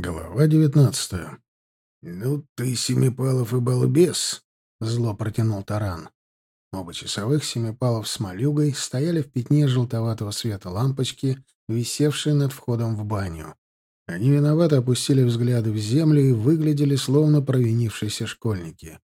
Глава девятнадцатая. «Ну ты, Семипалов и балбес!» — зло протянул таран. Оба часовых Семипалов с Малюгой стояли в пятне желтоватого света лампочки, висевшей над входом в баню. Они виновато опустили взгляды в землю и выглядели словно провинившиеся школьники.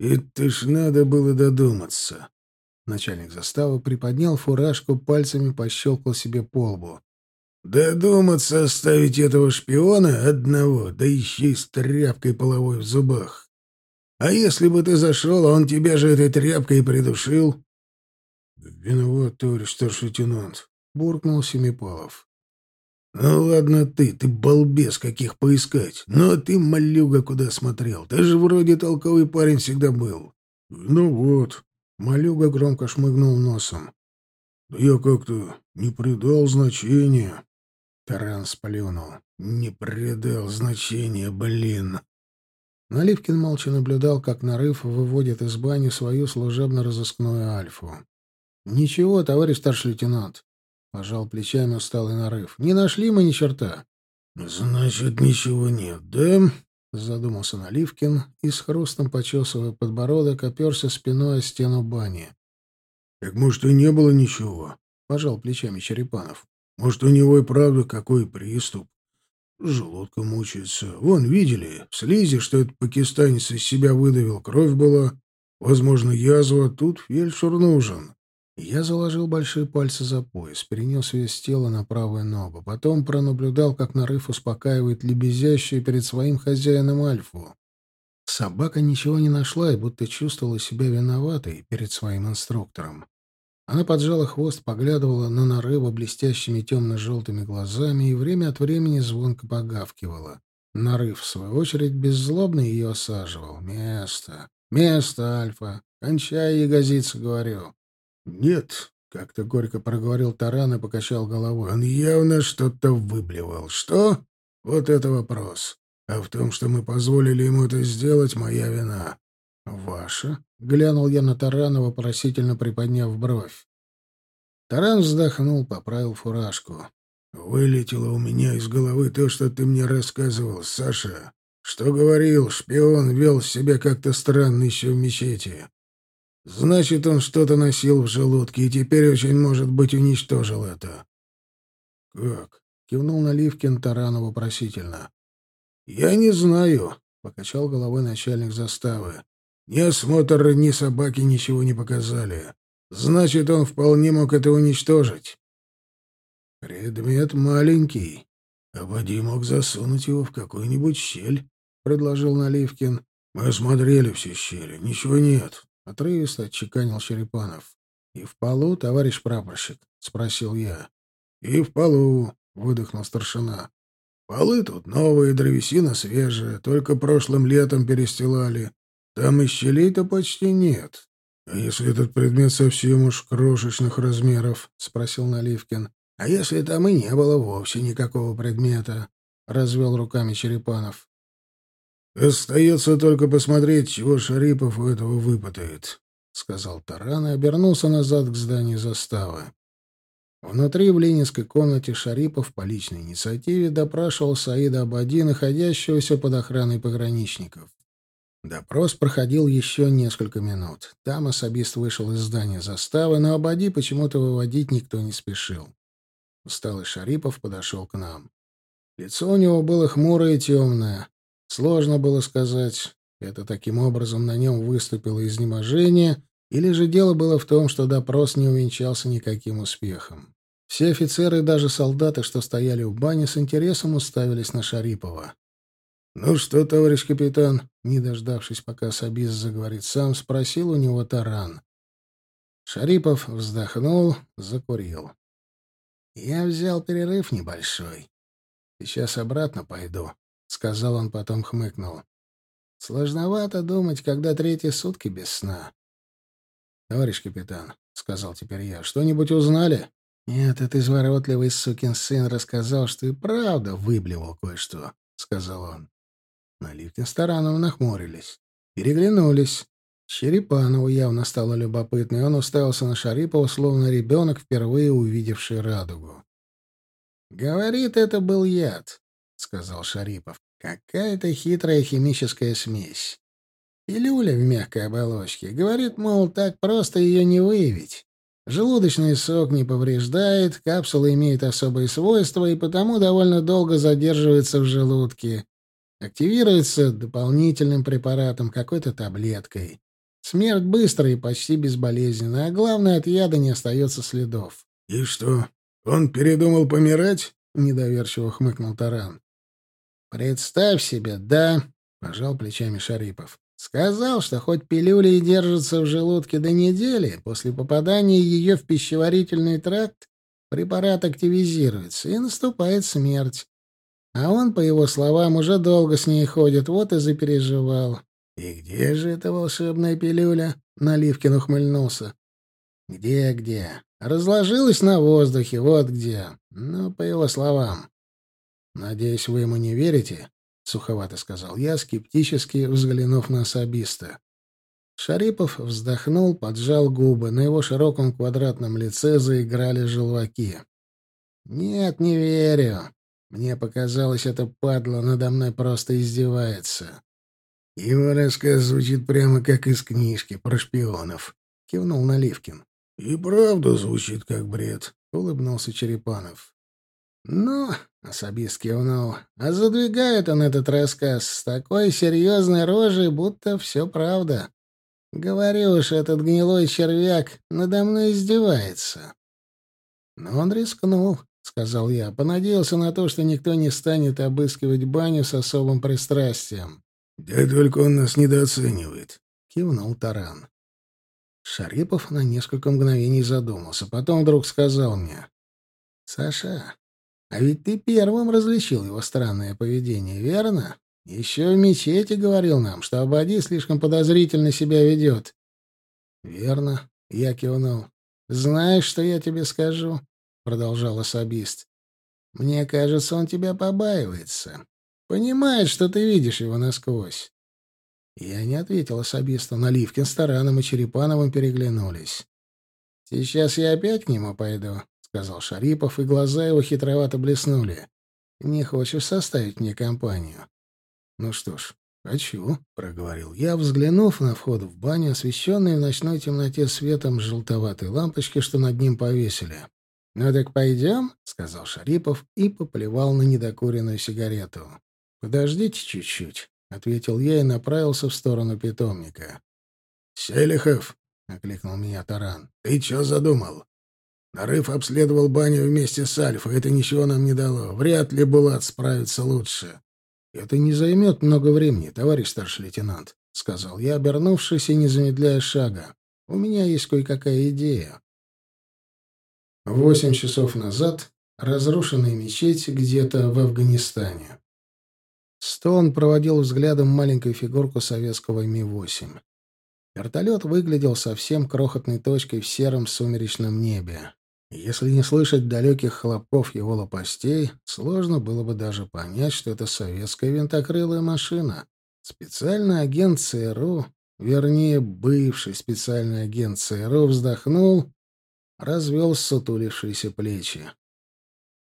«Это ж надо было додуматься!» Начальник заставы приподнял фуражку, пальцами пощелкал себе по лбу. Додуматься оставить этого шпиона одного, да еще и с тряпкой половой в зубах. А если бы ты зашел, а он тебя же этой тряпкой придушил? — Виноват, товарищ старший лейтенант, — буркнул Семипалов. — Ну ладно ты, ты балбес, каких поискать. Ну а ты, малюга, куда смотрел? Ты же вроде толковый парень всегда был. — Ну вот. Малюга громко шмыгнул носом. — Да я как-то не придал значения. Таран сплюнул. «Не придал значения, блин!» Наливкин молча наблюдал, как Нарыв выводит из бани свою служебно-розыскную альфу. «Ничего, товарищ старший лейтенант», — пожал плечами усталый Нарыв. «Не нашли мы ни черта». «Значит, ничего нет, да?» — задумался Наливкин и с хрустом, почесывая подбородок, оперся спиной о стену бани. «Так, может, и не было ничего?» — пожал плечами Черепанов. Может, у него и правда какой приступ. Желудка мучается. Вон, видели, в слизи, что этот пакистанец из себя выдавил, кровь была. Возможно, язва, тут фельдшер нужен. Я заложил большие пальцы за пояс, перенес вес тела на правую ногу. Потом пронаблюдал, как нарыв успокаивает лебезящую перед своим хозяином Альфу. Собака ничего не нашла и будто чувствовала себя виноватой перед своим инструктором. Она поджала хвост, поглядывала на нарыва блестящими темно-желтыми глазами и время от времени звонко погавкивала. Нарыв, в свою очередь, беззлобно ее осаживал. «Место! Место, Альфа! Кончай ягозиться, говорю!» «Нет!» — как-то горько проговорил Таран и покачал головой. «Он явно что-то выблевал. Что? Вот это вопрос. А в том, что мы позволили ему это сделать, моя вина. «Ваша?» — глянул я на Тарана, вопросительно приподняв бровь. Таран вздохнул, поправил фуражку. «Вылетело у меня из головы то, что ты мне рассказывал, Саша. Что говорил, шпион вел себя как-то странно еще в мечети. Значит, он что-то носил в желудке и теперь очень, может быть, уничтожил это». «Как?» — кивнул Наливкин Тарану вопросительно. «Я не знаю», — покачал головой начальник заставы. Ни осмотр, ни собаки ничего не показали. Значит, он вполне мог это уничтожить. Предмет маленький. а Абади мог засунуть его в какую-нибудь щель, — предложил Наливкин. Мы осмотрели все щели. Ничего нет. Отрывисто отчеканил Черепанов. «И в полу, товарищ прапорщик?» — спросил я. «И в полу», — выдохнул старшина. «Полы тут новые, древесина свежая, только прошлым летом перестилали. Там и щелей-то почти нет. — А если этот предмет совсем уж крошечных размеров? — спросил Наливкин. — А если там и не было вовсе никакого предмета? — развел руками Черепанов. — Остается только посмотреть, чего Шарипов у этого выпытает, — сказал Таран и обернулся назад к зданию заставы. Внутри, в ленинской комнате, Шарипов по личной инициативе допрашивал Саида Абади, находящегося под охраной пограничников. Допрос проходил еще несколько минут. Там особист вышел из здания заставы, но Абади почему-то выводить никто не спешил. Усталый Шарипов подошел к нам. Лицо у него было хмурое и темное. Сложно было сказать, это таким образом на нем выступило изнеможение, или же дело было в том, что допрос не увенчался никаким успехом. Все офицеры и даже солдаты, что стояли в бане, с интересом уставились на Шарипова. «Ну что, товарищ капитан?» Не дождавшись, пока Сабиз заговорит сам, спросил у него таран. Шарипов вздохнул, закурил. «Я взял перерыв небольшой. Сейчас обратно пойду», — сказал он, потом хмыкнул. «Сложновато думать, когда третьи сутки без сна». «Товарищ капитан», — сказал теперь я, — «что-нибудь узнали?» «Нет, этот изворотливый сукин сын рассказал, что и правда выблевал кое-что», — сказал он. Наливкин с Тараном нахмурились. Переглянулись. Черепанову явно стало любопытно, и он уставился на Шарипова, словно ребенок, впервые увидевший радугу. «Говорит, это был яд. — сказал Шарипов. «Какая-то хитрая химическая смесь. Пилюля в мягкой оболочке. Говорит, мол, так просто ее не выявить. Желудочный сок не повреждает, капсула имеет особые свойства и потому довольно долго задерживается в желудке. Активируется дополнительным препаратом, какой-то таблеткой. Смерть быстрая и почти безболезненная, а главное, от яда не остается следов. — И что, он передумал помирать? — недоверчиво хмыкнул Таран. — Представь себе, да, — пожал плечами Шарипов. Сказал, что хоть пилюля и держится в желудке до недели, после попадания ее в пищеварительный тракт препарат активизируется, и наступает смерть. А он, по его словам, уже долго с ней ходит, вот и запереживал. «И где же эта волшебная пилюля?» — Наливкин ухмыльнулся. «Где-где? Разложилась на воздухе, вот где. Ну, по его словам. Надеюсь, вы ему не верите?» — суховато сказал я, скептически взглянув на особиста. Шарипов вздохнул, поджал губы. На его широком квадратном лице заиграли желваки. «Нет, не верю. Мне показалось, это падла надо мной просто издевается. Его рассказ звучит прямо как из книжки про шпионов, — кивнул Наливкин. — И правда звучит как бред, — улыбнулся Черепанов. — Ну, — особист кивнул, — а задвигает он этот рассказ с такой серьезной рожей, будто все правда. Говорю уж, этот гнилой червяк надо мной издевается. Но он рискнул, — сказал я, — понадеялся на то, что никто не станет обыскивать баню с особым пристрастием. «Да только он нас недооценивает», — кивнул Таран. Шарипов на несколько мгновений задумался, потом вдруг сказал мне. «Саша, а ведь ты первым различил его странное поведение, верно? Еще в мечети говорил нам, что Абади слишком подозрительно себя ведет». «Верно», — я кивнул. «Знаешь, что я тебе скажу?» — продолжал особист. «Мне кажется, он тебя побаивается. Понимает, что ты видишь его насквозь. Я не ответил особисту. Наливкин с Тараном и Черепановым переглянулись. «Сейчас я опять к нему пойду», — сказал Шарипов, и глаза его хитровато блеснули. «Не хочешь составить мне компанию?» «Ну что ж, хочу», — проговорил я, взглянув на вход в баню, освещенный в ночной темноте светом желтоватой лампочки, что над ним повесили. «Ну так пойдем», — сказал Шарипов и поплевал на недокуренную сигарету. «Подождите чуть-чуть», — ответил я и направился в сторону питомника. «Селихов», — окликнул меня Таран, — «ты чё задумал? Нарыв обследовал баню вместе с Альфой, это ничего нам не дало. Вряд ли Булат справится лучше». «Это не займет много времени, товарищ старший лейтенант», — сказал я, обернувшись и не замедляя шага. «У меня есть кое-какая идея». Восемь часов назад разрушенная мечеть где-то в Афганистане. Стоун проводил взглядом маленькую фигурку советского Ми-8. Вертолет выглядел совсем крохотной точкой в сером сумеречном небе. Если не слышать далеких хлопков его лопастей, сложно было бы даже понять, что это советская винтокрылая машина. Специальный агент ЦРУ, вернее, бывший специальный агент ЦРУ, вздохнул, развел сутулившиеся плечи.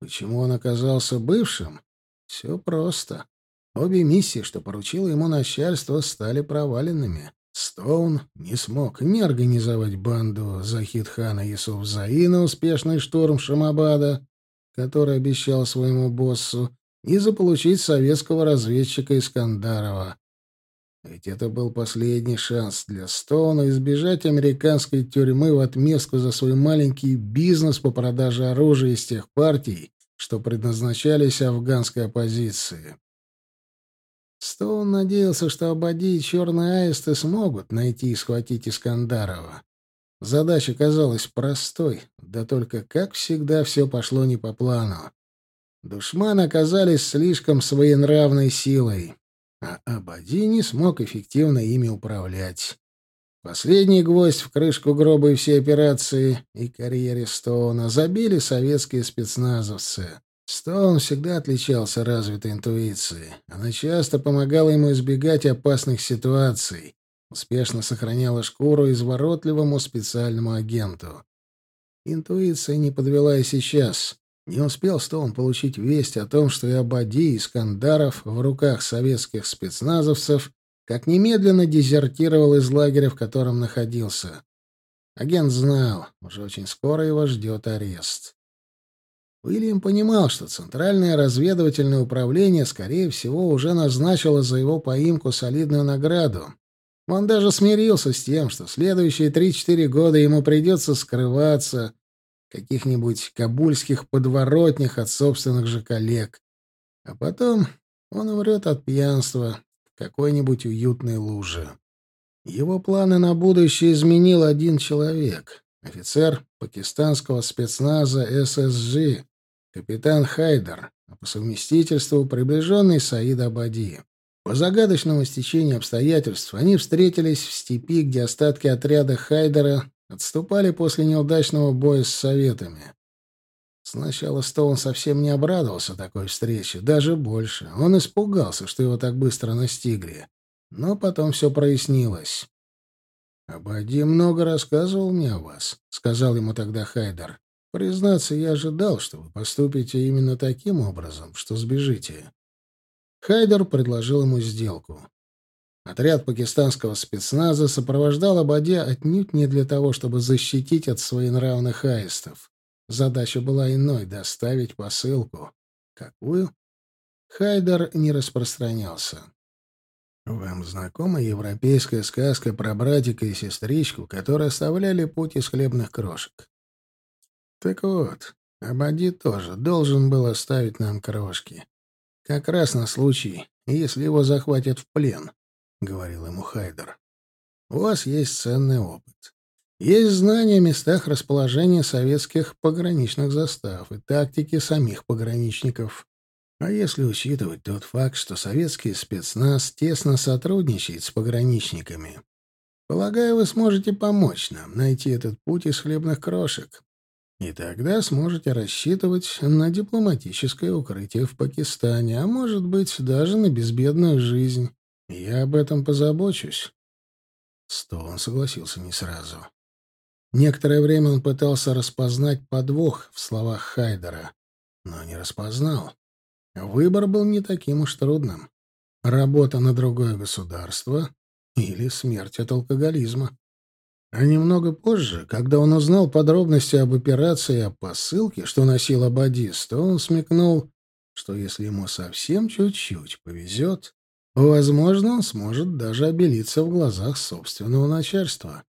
Почему он оказался бывшим? Все просто. Обе миссии, что поручило ему начальство, стали проваленными. Стоун не смог ни организовать банду Захид-хана Юсуфзаи на успешный штурм Шамабада, который обещал своему боссу, ни заполучить советского разведчика Искандарова. Ведь это был последний шанс для Стоуна избежать американской тюрьмы в отместку за свой маленький бизнес по продаже оружия из тех партий, что предназначались афганской оппозиции. Стоун надеялся, что Абади и Черные Аисты смогут найти и схватить Искандарова. Задача казалась простой, да только, как всегда, все пошло не по плану. Душманы оказались слишком своенравной силой, а Абади не смог эффективно ими управлять. Последний гвоздь в крышку гроба и всей операции и карьере Стоуна забили советские спецназовцы. Стоун всегда отличался развитой интуицией. Она часто помогала ему избегать опасных ситуаций, успешно сохраняла шкуру изворотливому специальному агенту. Интуиция не подвела и сейчас. Не успел Стоун получить весть о том, что и Абади, и Искандаров в руках советских спецназовцев, как немедленно дезертировал из лагеря, в котором находился. Агент знал, уже очень скоро его ждет арест. Уильям понимал, что Центральное разведывательное управление, скорее всего, уже назначило за его поимку солидную награду. Он даже смирился с тем, что следующие три-четыре года ему придется скрываться, каких-нибудь кабульских подворотнях от собственных же коллег. А потом он умрет от пьянства в какой-нибудь уютной луже. Его планы на будущее изменил один человек — офицер пакистанского спецназа ССЖ, капитан Хайдер, а по совместительству приближенный Саид Абади. По загадочному стечению обстоятельств они встретились в степи, где остатки отряда Хайдера Отступали после неудачного боя с советами. Сначала Стоун совсем не обрадовался такой встрече, даже больше. Он испугался, что его так быстро настигли. Но потом все прояснилось. «Абади много рассказывал мне о вас», — сказал ему тогда Хайдер. «Признаться, я ожидал, что вы поступите именно таким образом, что сбежите». Хайдер предложил ему сделку. Отряд пакистанского спецназа сопровождал Абаде отнюдь не для того, чтобы защитить от своенравных аистов. Задача была иной — доставить посылку. Какую? Хайдер не распространялся. Вам знакома европейская сказка про братика и сестричку, которые оставляли путь из хлебных крошек? Так вот, Абади тоже должен был оставить нам крошки. Как раз на случай, если его захватят в плен. — говорил ему Хайдер. «У вас есть ценный опыт. Есть знания о местах расположения советских пограничных застав и тактики самих пограничников. А если учитывать тот факт, что советский спецназ тесно сотрудничает с пограничниками, полагаю, вы сможете помочь нам найти этот путь из хлебных крошек. И тогда сможете рассчитывать на дипломатическое укрытие в Пакистане, а может быть, даже на безбедную жизнь. Я об этом позабочусь. Стоун согласился не сразу. Некоторое время он пытался распознать подвох в словах Хайдера, но не распознал. Выбор был не таким уж трудным. Работа на другое государство или смерть от алкоголизма. А немного позже, когда он узнал подробности об операции о посылке, что носил Абадис, то он смекнул, что если ему совсем чуть-чуть повезет, Возможно, он сможет даже обелиться в глазах собственного начальства.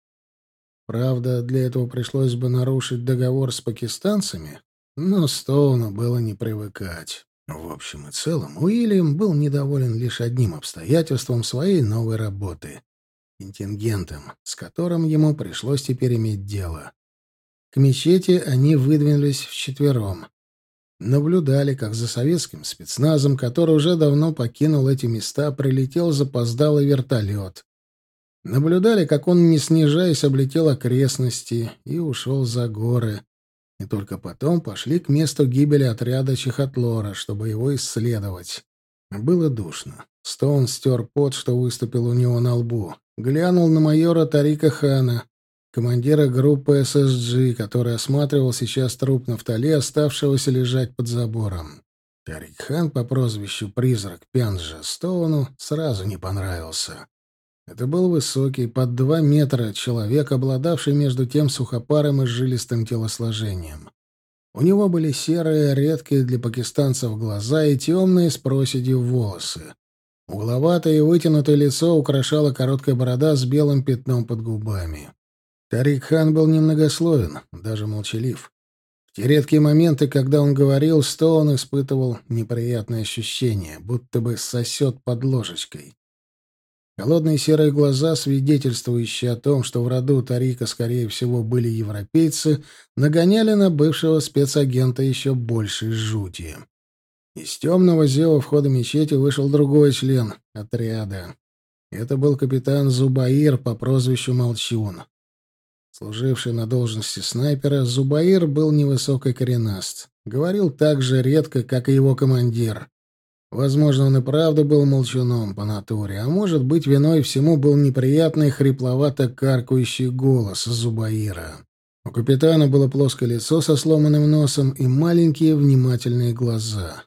Правда, для этого пришлось бы нарушить договор с пакистанцами, но Стоуну было не привыкать. В общем и целом, Уильям был недоволен лишь одним обстоятельством своей новой работы — контингентом, с которым ему пришлось теперь иметь дело. К мечети они выдвинулись вчетвером наблюдали, как за советским спецназом, который уже давно покинул эти места, прилетел запоздалый вертолет. Наблюдали, как он, не снижаясь, облетел окрестности и ушел за горы. И только потом пошли к месту гибели отряда Чехотлора, чтобы его исследовать. Было душно. Стоун стер пот, что выступил у него на лбу. Глянул на майора Тарика Хана командира группы ССГ, который осматривал сейчас труп Нафтали, оставшегося лежать под забором. Тарик Хан по прозвищу «Призрак Пянджа» Стоуну сразу не понравился. Это был высокий, под два метра, человек, обладавший между тем сухопаром и жилистым телосложением. У него были серые, редкие для пакистанцев глаза и темные с проседью волосы. Угловатое и вытянутое лицо украшала короткая борода с белым пятном под губами. Тарик Хан был немногословен, даже молчалив. В те редкие моменты, когда он говорил, Стоун испытывал неприятное ощущение, будто бы сосет под ложечкой. Холодные серые глаза, свидетельствующие о том, что в роду Тарика, скорее всего, были европейцы, нагоняли на бывшего спецагента еще большей жути. Из темного зева входа мечети вышел другой член отряда. Это был капитан Зубаир по прозвищу Молчун. Служивший на должности снайпера, Зубаир был невысокий коренаст. Говорил так же редко, как и его командир. Возможно, он и правда был молчуном по натуре, а может быть, виной всему был неприятный хрипловато каркающий голос Зубаира. У капитана было плоское лицо со сломанным носом и маленькие внимательные глаза.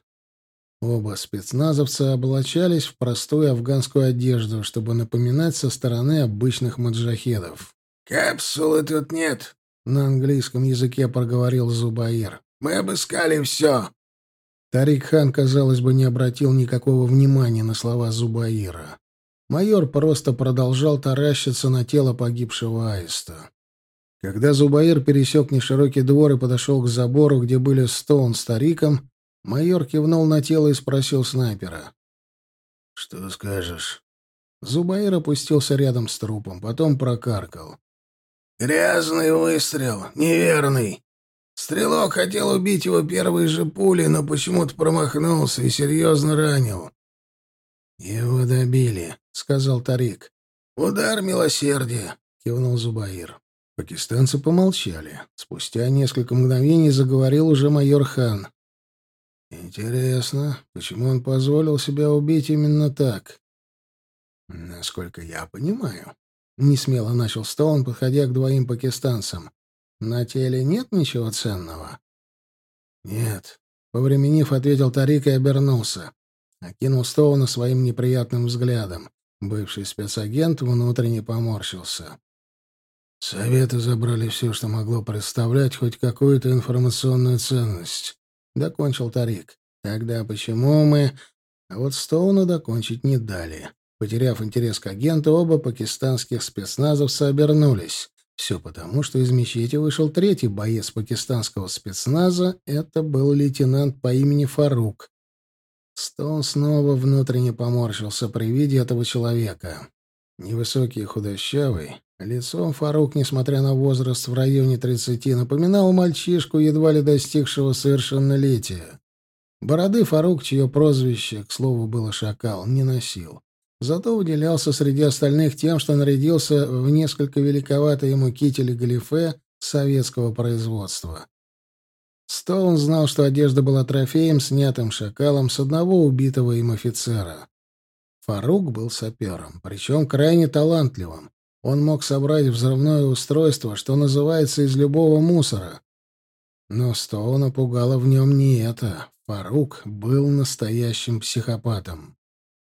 Оба спецназовца облачались в простую афганскую одежду, чтобы напоминать со стороны обычных маджахедов. «Капсулы тут нет», — на английском языке проговорил Зубаир. «Мы обыскали все». Тарик хан, казалось бы, не обратил никакого внимания на слова Зубаира. Майор просто продолжал таращиться на тело погибшего аиста. Когда Зубаир пересек неширокий двор и подошел к забору, где были Стоун с Тариком, майор кивнул на тело и спросил снайпера. «Что скажешь?» Зубаир опустился рядом с трупом, потом прокаркал. «Грязный выстрел, неверный. Стрелок хотел убить его первой же пулей, но почему-то промахнулся и серьезно ранил». «Его добили», — сказал Тарик. «Удар милосердия», — кивнул Зубаир. Пакистанцы помолчали. Спустя несколько мгновений заговорил уже майор Хан. «Интересно, почему он позволил себя убить именно так?» «Насколько я понимаю», — несмело начал Стоун, подходя к двоим пакистанцам. «На теле нет ничего ценного?» «Нет», — повременив, ответил Тарик и обернулся. Окинул Стоуна своим неприятным взглядом. Бывший спецагент внутренне поморщился. Советы забрали все, что могло представлять хоть какую-то информационную ценность. Докончил Тарик. Тогда почему мы... А вот Стоуну докончить не дали. Потеряв интерес к агенту, оба пакистанских спецназовца обернулись. Все потому, что из мечети вышел третий боец пакистанского спецназа. Это был лейтенант по имени Фарук. Стоун снова внутренне поморщился при виде этого человека. Невысокий и худощавый, лицом Фарук, несмотря на возраст в районе тридцати, напоминал мальчишку, едва ли достигшего совершеннолетия. Бороды Фарук, чье прозвище, к слову, было «Шакал», не носил. Зато выделялся среди остальных тем, что нарядился в несколько великоватые ему кители галифе советского производства. Стоун знал, что одежда была трофеем, снятым шакалом с одного убитого им офицера. Фарук был сапером, причем крайне талантливым. Он мог собрать взрывное устройство, что называется, из любого мусора. Но Стоуна пугало в нем не это. Фарук был настоящим психопатом.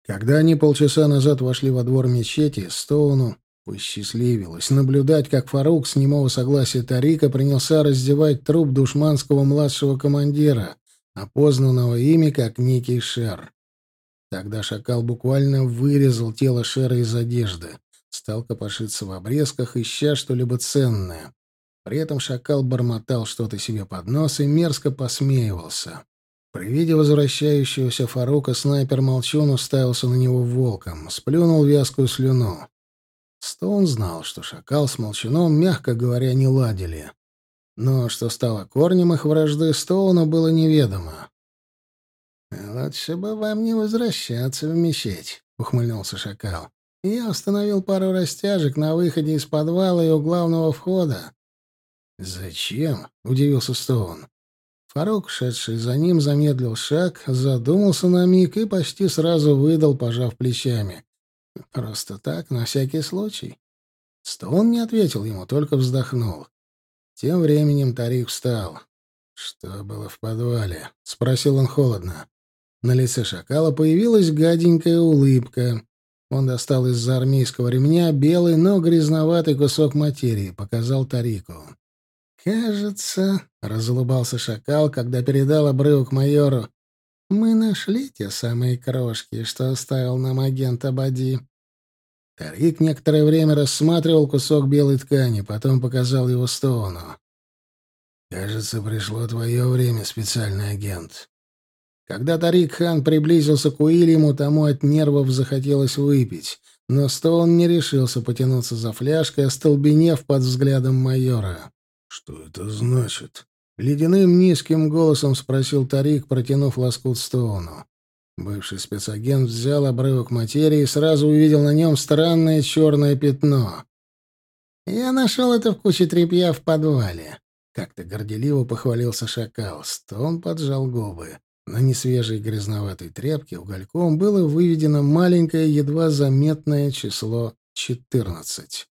Когда они полчаса назад вошли во двор мечети, Стоуну посчастливилось наблюдать, как Фарук с немого согласия Тарика принялся раздевать труп душманского младшего командира, опознанного ими как некий Шер. Тогда шакал буквально вырезал тело Шера из одежды, стал копошиться в обрезках, ища что-либо ценное. При этом шакал бормотал что-то себе под нос и мерзко посмеивался. При виде возвращающегося Фарука снайпер-молчун уставился на него волком, сплюнул вязкую слюну. Стоун знал, что шакал с молчуном, мягко говоря, не ладили. Но что стало корнем их вражды, Стоуну было неведомо. «Лучше бы вам не возвращаться в мечеть», — ухмыльнулся шакал. «Я установил пару растяжек на выходе из подвала и у главного входа». «Зачем?» — удивился Стоун. Фарук, шедший за ним, замедлил шаг, задумался на миг и почти сразу выдал, пожав плечами. «Просто так, на всякий случай». Стоун не ответил ему, только вздохнул. Тем временем Тарик встал. «Что было в подвале?» — спросил он холодно. На лице шакала появилась гаденькая улыбка. Он достал из-за армейского ремня белый, но грязноватый кусок материи, показал Тарику. «Кажется», — разулыбался шакал, когда передал обрывок майору, — «мы нашли те самые крошки, что оставил нам агент Абади». Тарик некоторое время рассматривал кусок белой ткани, потом показал его Стоуну. «Кажется, пришло твое время, специальный агент. Когда Тарик хан приблизился к Уильяму, тому от нервов захотелось выпить, но Стоун не решился потянуться за фляжкой, остолбенев под взглядом майора. «Что это значит?» Ледяным низким голосом спросил Тарик, протянув лоскут Стоуну. Бывший спецагент взял обрывок материи и сразу увидел на нем странное черное пятно. «Я нашел это в куче тряпья в подвале», — как-то горделиво похвалился шакал. Стоун поджал губы. На несвежей грязноватой тряпке угольком было выведено маленькое, едва заметное число четырнадцать.